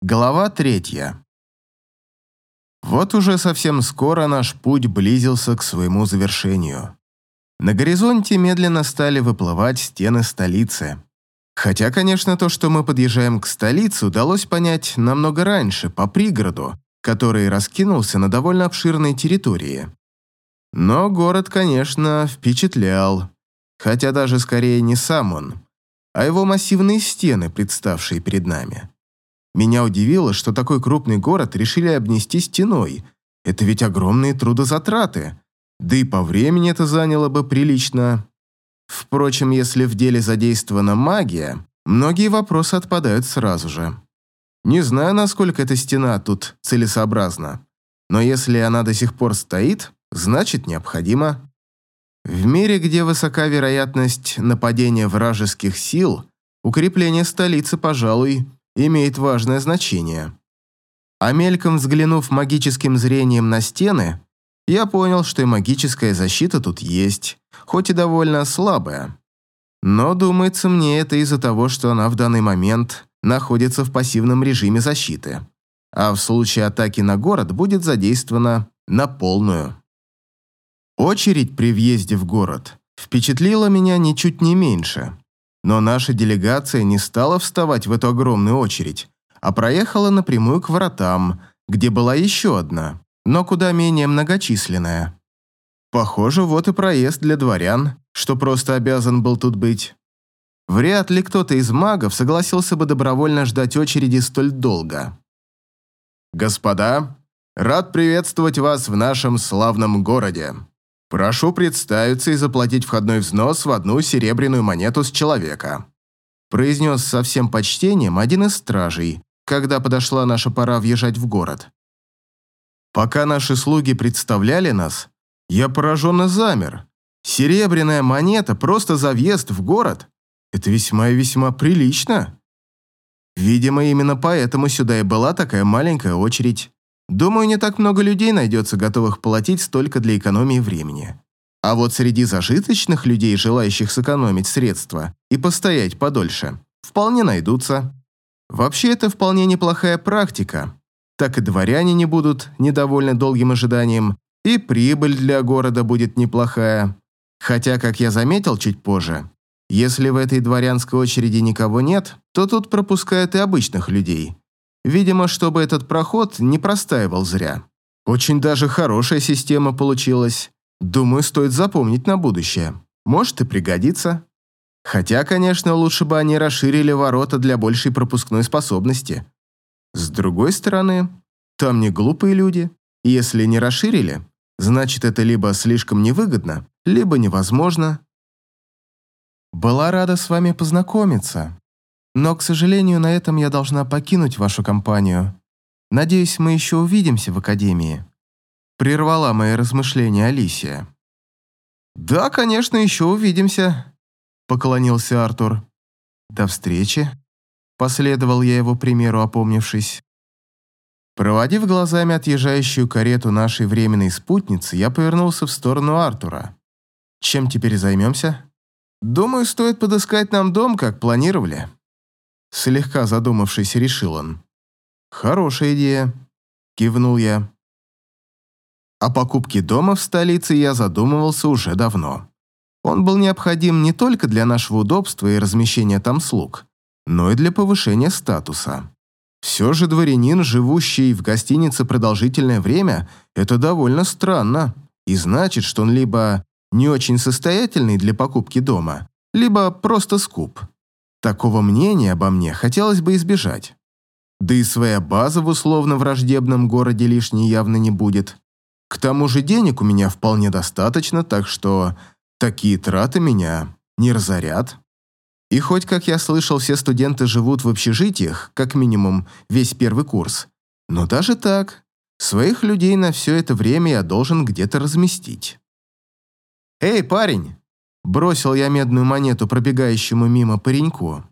Глава третья. Вот уже совсем скоро наш путь близился к своему завершению. На горизонте медленно стали выплывать стены столицы. Хотя, конечно, то, что мы подъезжаем к столице, удалось понять намного раньше, по пригороду, который раскинулся на довольно обширной территории. Но город, конечно, впечатлял. Хотя даже скорее не сам он, а его массивные стены, представшие перед нами. Меня удивило, что такой крупный город решили обнести стеной. Это ведь огромные трудозатраты. Да и по времени это заняло бы прилично. Впрочем, если в деле задействована магия, многие вопросы отпадают сразу же. Не знаю, насколько эта стена тут целесообразна, но если она до сих пор стоит, значит необходима. В мире, где высока вероятность нападения вражеских сил, укрепление столицы, пожалуй, имеет важное значение. А мельком взглянув магическим зрением на стены, я понял, что и магическая защита тут есть, хоть и довольно слабая. Но, думается мне, это из-за того, что она в данный момент находится в пассивном режиме защиты, а в случае атаки на город будет задействована на полную. Очередь при въезде в город впечатлила меня ничуть не меньше. Но наша делегация не стала вставать в эту огромную очередь, а проехала напрямую к воротам, где была еще одна, но куда менее многочисленная. Похоже, вот и проезд для дворян, что просто обязан был тут быть. Вряд ли кто-то из магов согласился бы добровольно ждать очереди столь долго. «Господа, рад приветствовать вас в нашем славном городе», Прошу представиться и заплатить входной взнос в одну серебряную монету с человека», произнес со всем почтением один из стражей, когда подошла наша пора въезжать в город. Пока наши слуги представляли нас, я пораженно замер. Серебряная монета просто за въезд в город. Это весьма и весьма прилично. Видимо, именно поэтому сюда и была такая маленькая очередь. Думаю, не так много людей найдется, готовых платить столько для экономии времени. А вот среди зажиточных людей, желающих сэкономить средства и постоять подольше, вполне найдутся. Вообще, это вполне неплохая практика. Так и дворяне не будут недовольны долгим ожиданием, и прибыль для города будет неплохая. Хотя, как я заметил чуть позже, если в этой дворянской очереди никого нет, то тут пропускают и обычных людей, Видимо, чтобы этот проход не простаивал зря. Очень даже хорошая система получилась. Думаю, стоит запомнить на будущее. Может и пригодится. Хотя, конечно, лучше бы они расширили ворота для большей пропускной способности. С другой стороны, там не глупые люди. И если не расширили, значит это либо слишком невыгодно, либо невозможно. Была рада с вами познакомиться. Но, к сожалению, на этом я должна покинуть вашу компанию. Надеюсь, мы еще увидимся в Академии». Прервала мои размышления Алисия. «Да, конечно, еще увидимся», — поклонился Артур. «До встречи», — последовал я его примеру, опомнившись. Проводив глазами отъезжающую карету нашей временной спутницы, я повернулся в сторону Артура. «Чем теперь займемся?» «Думаю, стоит подыскать нам дом, как планировали». Слегка задумавшись, решил он. «Хорошая идея», – кивнул я. О покупке дома в столице я задумывался уже давно. Он был необходим не только для нашего удобства и размещения там слуг, но и для повышения статуса. Все же дворянин, живущий в гостинице продолжительное время, это довольно странно, и значит, что он либо не очень состоятельный для покупки дома, либо просто скуп. Такого мнения обо мне хотелось бы избежать. Да и своя база в условно враждебном городе лишней явно не будет. К тому же денег у меня вполне достаточно, так что такие траты меня не разорят. И хоть, как я слышал, все студенты живут в общежитиях, как минимум весь первый курс, но даже так, своих людей на все это время я должен где-то разместить. «Эй, парень, Бросил я медную монету пробегающему мимо пареньку.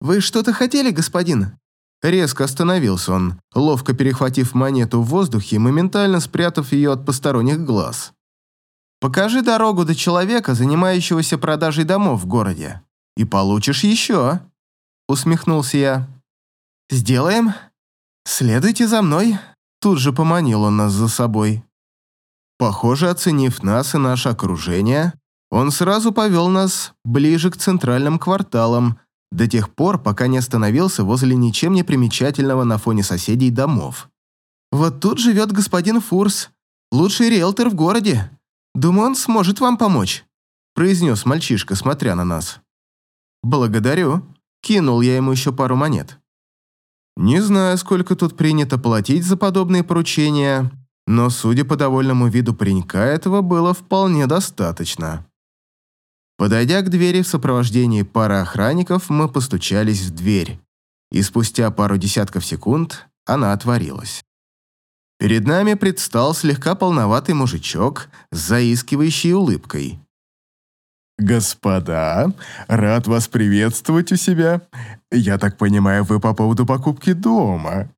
«Вы что-то хотели, господин?» Резко остановился он, ловко перехватив монету в воздухе и моментально спрятав ее от посторонних глаз. «Покажи дорогу до человека, занимающегося продажей домов в городе, и получишь еще», — усмехнулся я. «Сделаем?» «Следуйте за мной», — тут же поманил он нас за собой. Похоже, оценив нас и наше окружение, он сразу повел нас ближе к центральным кварталам, до тех пор, пока не остановился возле ничем не примечательного на фоне соседей домов. «Вот тут живет господин Фурс, лучший риэлтор в городе. Думаю, он сможет вам помочь», произнес мальчишка, смотря на нас. «Благодарю», кинул я ему еще пару монет. Не знаю, сколько тут принято платить за подобные поручения, но, судя по довольному виду паренька, этого было вполне достаточно. Подойдя к двери в сопровождении пары охранников, мы постучались в дверь, и спустя пару десятков секунд она отворилась. Перед нами предстал слегка полноватый мужичок с заискивающей улыбкой. «Господа, рад вас приветствовать у себя. Я так понимаю, вы по поводу покупки дома?»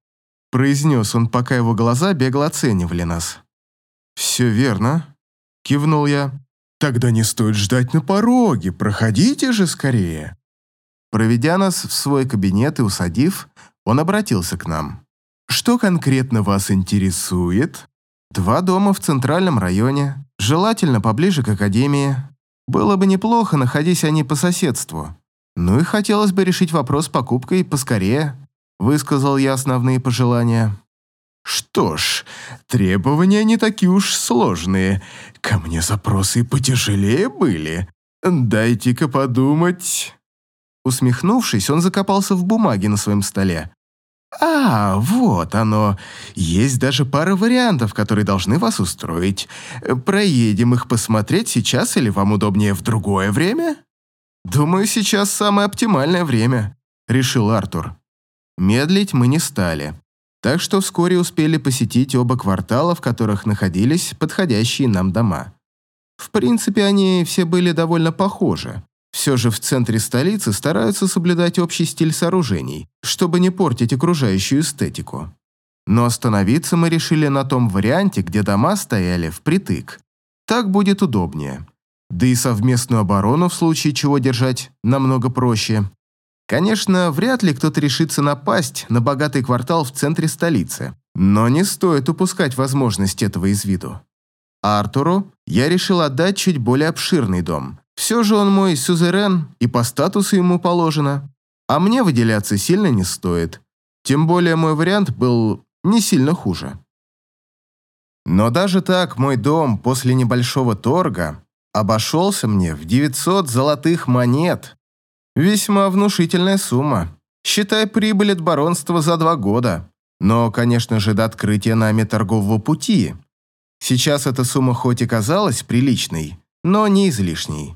произнес он, пока его глаза бегло оценивали нас. «Все верно», — кивнул я. Тогда не стоит ждать на пороге, проходите же скорее. Проведя нас в свой кабинет и усадив, он обратился к нам. Что конкретно вас интересует? Два дома в центральном районе, желательно поближе к академии. Было бы неплохо, находясь они по соседству. Ну и хотелось бы решить вопрос с покупкой поскорее, высказал я основные пожелания. Что ж, требования не такие уж сложные. Ко мне запросы потяжелее были. Дайте-ка подумать. Усмехнувшись, он закопался в бумаге на своем столе. «А, вот оно. Есть даже пара вариантов, которые должны вас устроить. Проедем их посмотреть сейчас или вам удобнее в другое время?» «Думаю, сейчас самое оптимальное время», — решил Артур. Медлить мы не стали так что вскоре успели посетить оба квартала, в которых находились подходящие нам дома. В принципе, они все были довольно похожи. Все же в центре столицы стараются соблюдать общий стиль сооружений, чтобы не портить окружающую эстетику. Но остановиться мы решили на том варианте, где дома стояли впритык. Так будет удобнее. Да и совместную оборону в случае чего держать намного проще. Конечно, вряд ли кто-то решится напасть на богатый квартал в центре столицы, но не стоит упускать возможность этого из виду. Артуру я решил отдать чуть более обширный дом. Все же он мой сюзерен, и по статусу ему положено. А мне выделяться сильно не стоит. Тем более мой вариант был не сильно хуже. Но даже так мой дом после небольшого торга обошелся мне в 900 золотых монет, Весьма внушительная сумма. Считай прибыль от баронства за два года. Но, конечно же, до открытия нами торгового пути. Сейчас эта сумма хоть и казалась приличной, но не излишней.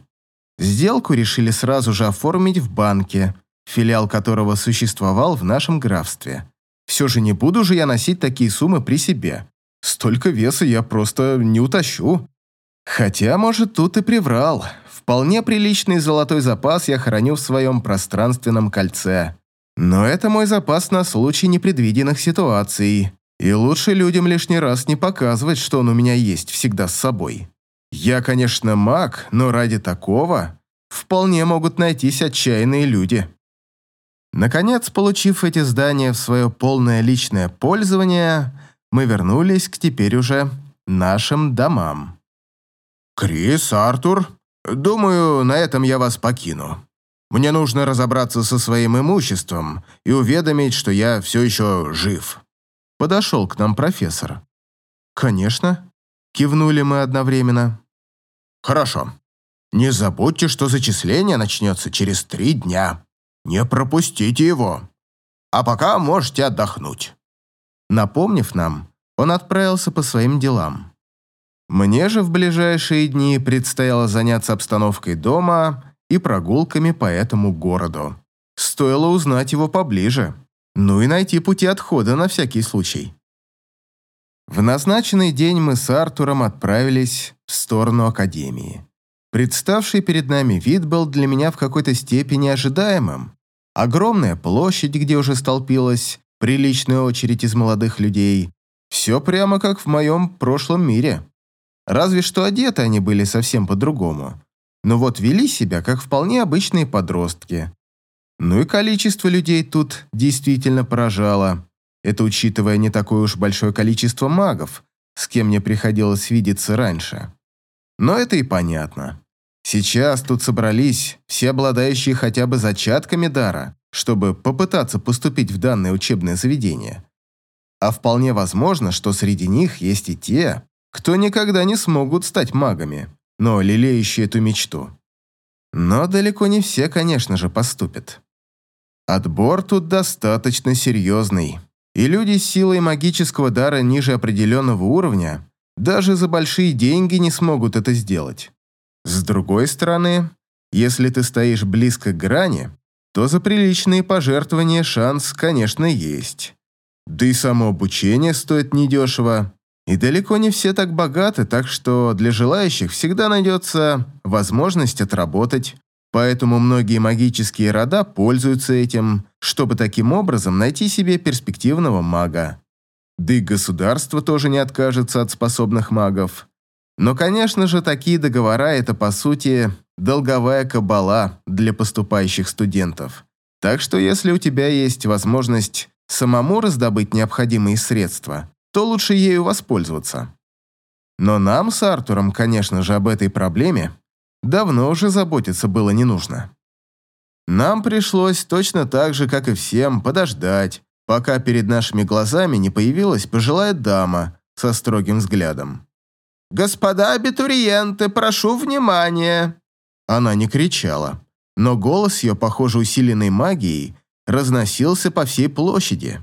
Сделку решили сразу же оформить в банке, филиал которого существовал в нашем графстве. Все же не буду же я носить такие суммы при себе. Столько веса я просто не утащу. Хотя, может, тут и приврал. Вполне приличный золотой запас я храню в своем пространственном кольце. Но это мой запас на случай непредвиденных ситуаций. И лучше людям лишний раз не показывать, что он у меня есть всегда с собой. Я, конечно, маг, но ради такого вполне могут найтись отчаянные люди. Наконец, получив эти здания в свое полное личное пользование, мы вернулись к теперь уже нашим домам. «Крис, Артур, Думаю, на этом я вас покину. Мне нужно разобраться со своим имуществом и уведомить, что я все еще жив». Подошел к нам профессор. «Конечно». Кивнули мы одновременно. «Хорошо. Не забудьте, что зачисление начнется через три дня. Не пропустите его. А пока можете отдохнуть». Напомнив нам, он отправился по своим делам. Мне же в ближайшие дни предстояло заняться обстановкой дома и прогулками по этому городу. Стоило узнать его поближе, ну и найти пути отхода на всякий случай. В назначенный день мы с Артуром отправились в сторону Академии. Представший перед нами вид был для меня в какой-то степени ожидаемым. Огромная площадь, где уже столпилась приличная очередь из молодых людей. Все прямо как в моем прошлом мире. Разве что одеты они были совсем по-другому. Но вот вели себя, как вполне обычные подростки. Ну и количество людей тут действительно поражало. Это учитывая не такое уж большое количество магов, с кем мне приходилось видеться раньше. Но это и понятно. Сейчас тут собрались все обладающие хотя бы зачатками дара, чтобы попытаться поступить в данное учебное заведение. А вполне возможно, что среди них есть и те, кто никогда не смогут стать магами, но лелеющие эту мечту. Но далеко не все, конечно же, поступят. Отбор тут достаточно серьезный, и люди с силой магического дара ниже определенного уровня даже за большие деньги не смогут это сделать. С другой стороны, если ты стоишь близко к грани, то за приличные пожертвования шанс, конечно, есть. Да и само обучение стоит недешево, и далеко не все так богаты, так что для желающих всегда найдется возможность отработать. Поэтому многие магические рода пользуются этим, чтобы таким образом найти себе перспективного мага. Да и государство тоже не откажется от способных магов. Но, конечно же, такие договора – это, по сути, долговая кабала для поступающих студентов. Так что если у тебя есть возможность самому раздобыть необходимые средства, то лучше ею воспользоваться. Но нам с Артуром, конечно же, об этой проблеме давно уже заботиться было не нужно. Нам пришлось точно так же, как и всем, подождать, пока перед нашими глазами не появилась пожилая дама со строгим взглядом. «Господа абитуриенты, прошу внимания!» Она не кричала, но голос ее, похоже, усиленной магией, разносился по всей площади.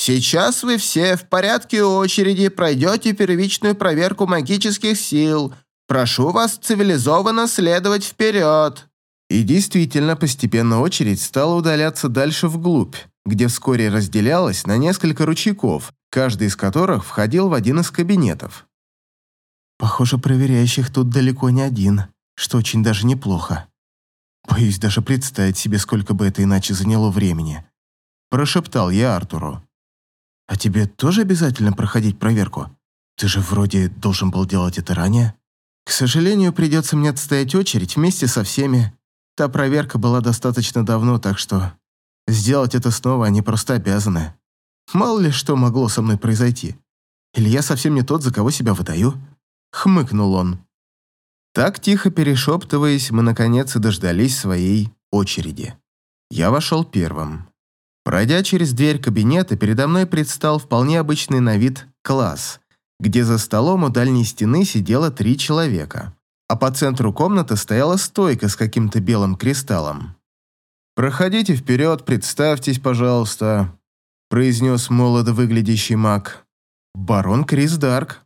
Сейчас вы все в порядке очереди пройдете первичную проверку магических сил. Прошу вас цивилизованно следовать вперед». И действительно, постепенно очередь стала удаляться дальше вглубь, где вскоре разделялась на несколько ручейков, каждый из которых входил в один из кабинетов. «Похоже, проверяющих тут далеко не один, что очень даже неплохо. Боюсь даже представить себе, сколько бы это иначе заняло времени», прошептал я Артуру. «А тебе тоже обязательно проходить проверку? Ты же вроде должен был делать это ранее». «К сожалению, придется мне отстоять очередь вместе со всеми. Та проверка была достаточно давно, так что сделать это снова они просто обязаны. Мало ли что могло со мной произойти. Или я совсем не тот, за кого себя выдаю?» Хмыкнул он. Так, тихо перешептываясь, мы наконец и дождались своей очереди. Я вошел первым. Пройдя через дверь кабинета, передо мной предстал вполне обычный на вид класс, где за столом у дальней стены сидело три человека, а по центру комнаты стояла стойка с каким-то белым кристаллом. «Проходите вперед, представьтесь, пожалуйста», – произнес молодо выглядящий маг. «Барон Крис Дарк».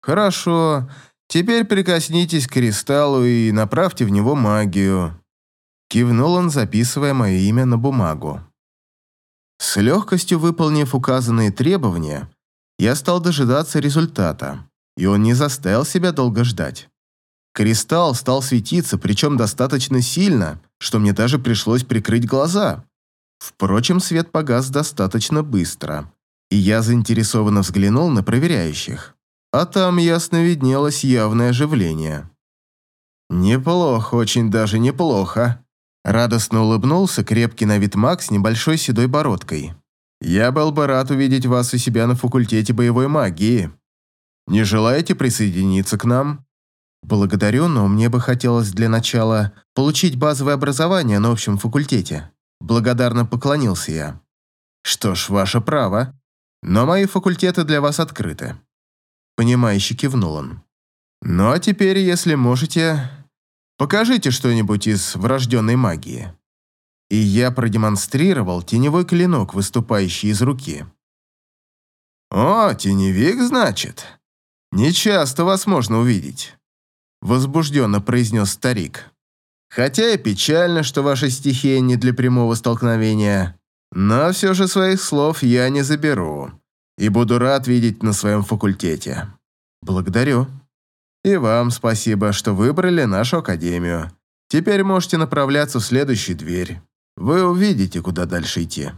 «Хорошо, теперь прикоснитесь к кристаллу и направьте в него магию». Кивнул он, записывая мое имя на бумагу. С легкостью выполнив указанные требования, я стал дожидаться результата, и он не заставил себя долго ждать. Кристалл стал светиться, причем достаточно сильно, что мне даже пришлось прикрыть глаза. Впрочем, свет погас достаточно быстро, и я заинтересованно взглянул на проверяющих. А там ясно виднелось явное оживление. «Неплохо, очень даже неплохо», Радостно улыбнулся крепкий на вид маг с небольшой седой бородкой. «Я был бы рад увидеть вас у себя на факультете боевой магии. Не желаете присоединиться к нам?» «Благодарю, но мне бы хотелось для начала получить базовое образование на общем факультете». Благодарно поклонился я. «Что ж, ваше право. Но мои факультеты для вас открыты». Понимающе кивнул он. «Ну а теперь, если можете, Покажите что-нибудь из врожденной магии». И я продемонстрировал теневой клинок, выступающий из руки. «О, теневик, значит? Нечасто вас можно увидеть», — возбужденно произнес старик. «Хотя и печально, что ваша стихия не для прямого столкновения, но все же своих слов я не заберу и буду рад видеть на своем факультете. Благодарю». И вам спасибо, что выбрали нашу академию. Теперь можете направляться в следующую дверь. Вы увидите, куда дальше идти».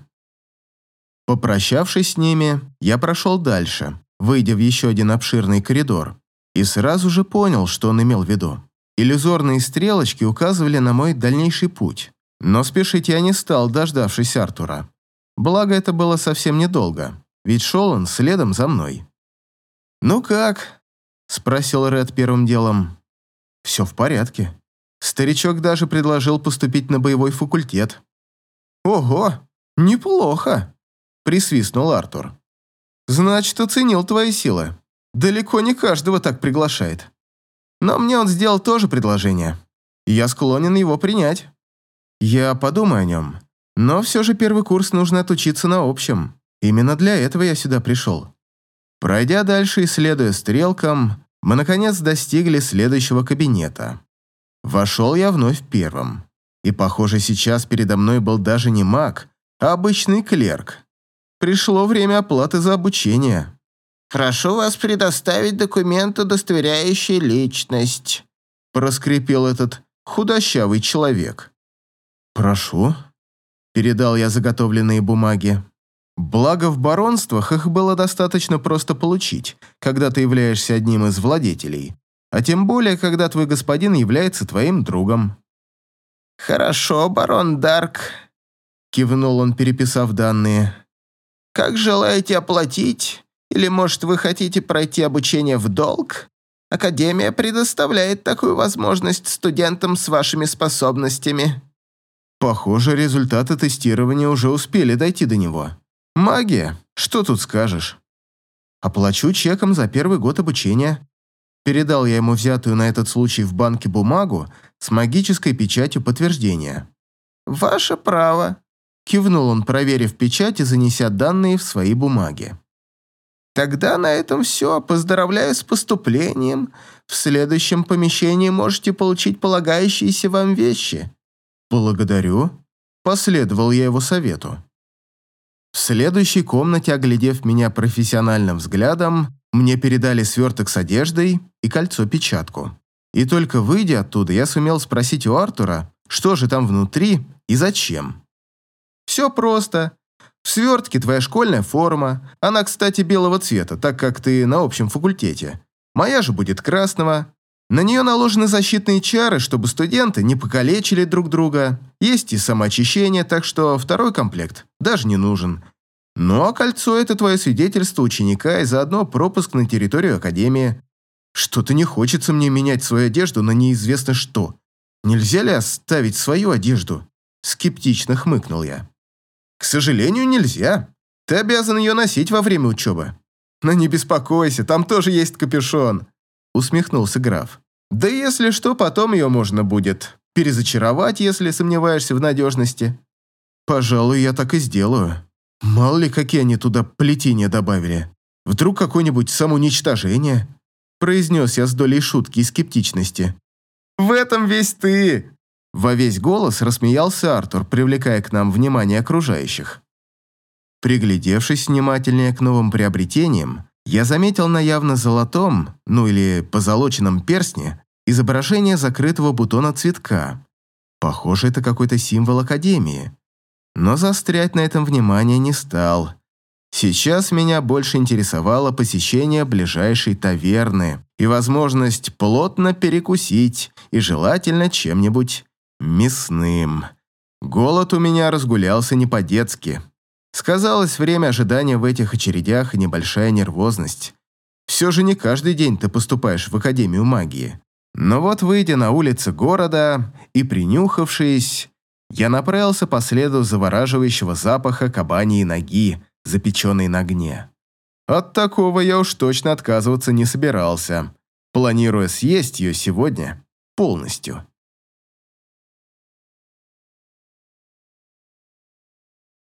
Попрощавшись с ними, я прошел дальше, выйдя в еще один обширный коридор, и сразу же понял, что он имел в виду. Иллюзорные стрелочки указывали на мой дальнейший путь, но спешить я не стал, дождавшись Артура. Благо, это было совсем недолго, ведь шел он следом за мной. «Ну как?» – спросил Ред первым делом. «Все в порядке. Старичок даже предложил поступить на боевой факультет». «Ого, неплохо!» – присвистнул Артур. «Значит, оценил твои силы. Далеко не каждого так приглашает. Но мне он сделал тоже предложение, я склонен его принять. Я подумаю о нем, но все же первый курс нужно отучиться на общем. Именно для этого я сюда пришел. Пройдя дальше и следуя стрелкам, мы, наконец, достигли следующего кабинета. Вошел я вновь первым. И, похоже, сейчас передо мной был даже не маг, а обычный клерк. Пришло время оплаты за обучение. «Прошу вас предоставить документ, удостоверяющий личность», проскрипел этот худощавый человек. «Прошу», — передал я заготовленные бумаги. Благо, в баронствах их было достаточно просто получить, когда ты являешься одним из владетелей, а тем более, когда твой господин является твоим другом. «Хорошо, барон Дарк», — кивнул он, переписав данные. «Как желаете оплатить? Или, может, вы хотите пройти обучение в долг? Академия предоставляет такую возможность студентам с вашими способностями». Похоже, результаты тестирования уже успели дойти до него. Магия, что тут скажешь? Оплачу чеком за первый год обучения. Передал я ему взятую на этот случай в банке бумагу с магической печатью подтверждения. «Ваше право», — кивнул он, проверив печать и занеся данные в свои бумаги. «Тогда на этом все. Поздравляю с поступлением. В следующем помещении можете получить полагающиеся вам вещи». «Благодарю», — последовал я его совету. В следующей комнате, оглядев меня профессиональным взглядом, мне передали сверток с одеждой и кольцо-печатку. И только выйдя оттуда, я сумел спросить у Артура, что же там внутри и зачем. «Все просто. В свертке твоя школьная форма. Она, кстати, белого цвета, так как ты на общем факультете. Моя же будет красного. На нее наложены защитные чары, чтобы студенты не покалечили друг друга. Есть и самоочищение, так что второй комплект даже не нужен. Ну а кольцо – это твое свидетельство ученика и заодно пропуск на территорию Академии. Что-то не хочется мне менять свою одежду на неизвестно что. Нельзя ли оставить свою одежду? Скептично хмыкнул я. К сожалению, нельзя. Ты обязан ее носить во время учебы. Но не беспокойся, там тоже есть капюшон усмехнулся граф. Да если что, потом ее можно будет перезачаровать, если сомневаешься в надежности. Пожалуй, я так и сделаю. Мало ли, какие они туда плетения добавили. Вдруг какое-нибудь самоуничтожение? Произнес я с долей шутки и скептичности. В этом весь ты! Во весь голос рассмеялся Артур, привлекая к нам внимание окружающих. Приглядевшись внимательнее к новым приобретениям, я заметил на явно золотом, ну или позолоченном перстне, изображение закрытого бутона цветка. Похоже, это какой-то символ Академии. Но заострять на этом внимание не стал. Сейчас меня больше интересовало посещение ближайшей таверны и возможность плотно перекусить, и желательно чем-нибудь мясным. Голод у меня разгулялся не по-детски. Сказалось время ожидания в этих очередях и небольшая нервозность. Все же не каждый день ты поступаешь в Академию магии. Но вот, выйдя на улицы города и принюхавшись, я направился по следу завораживающего запаха кабаньей ноги, запеченной на огне. От такого я уж точно отказываться не собирался, планируя съесть ее сегодня полностью.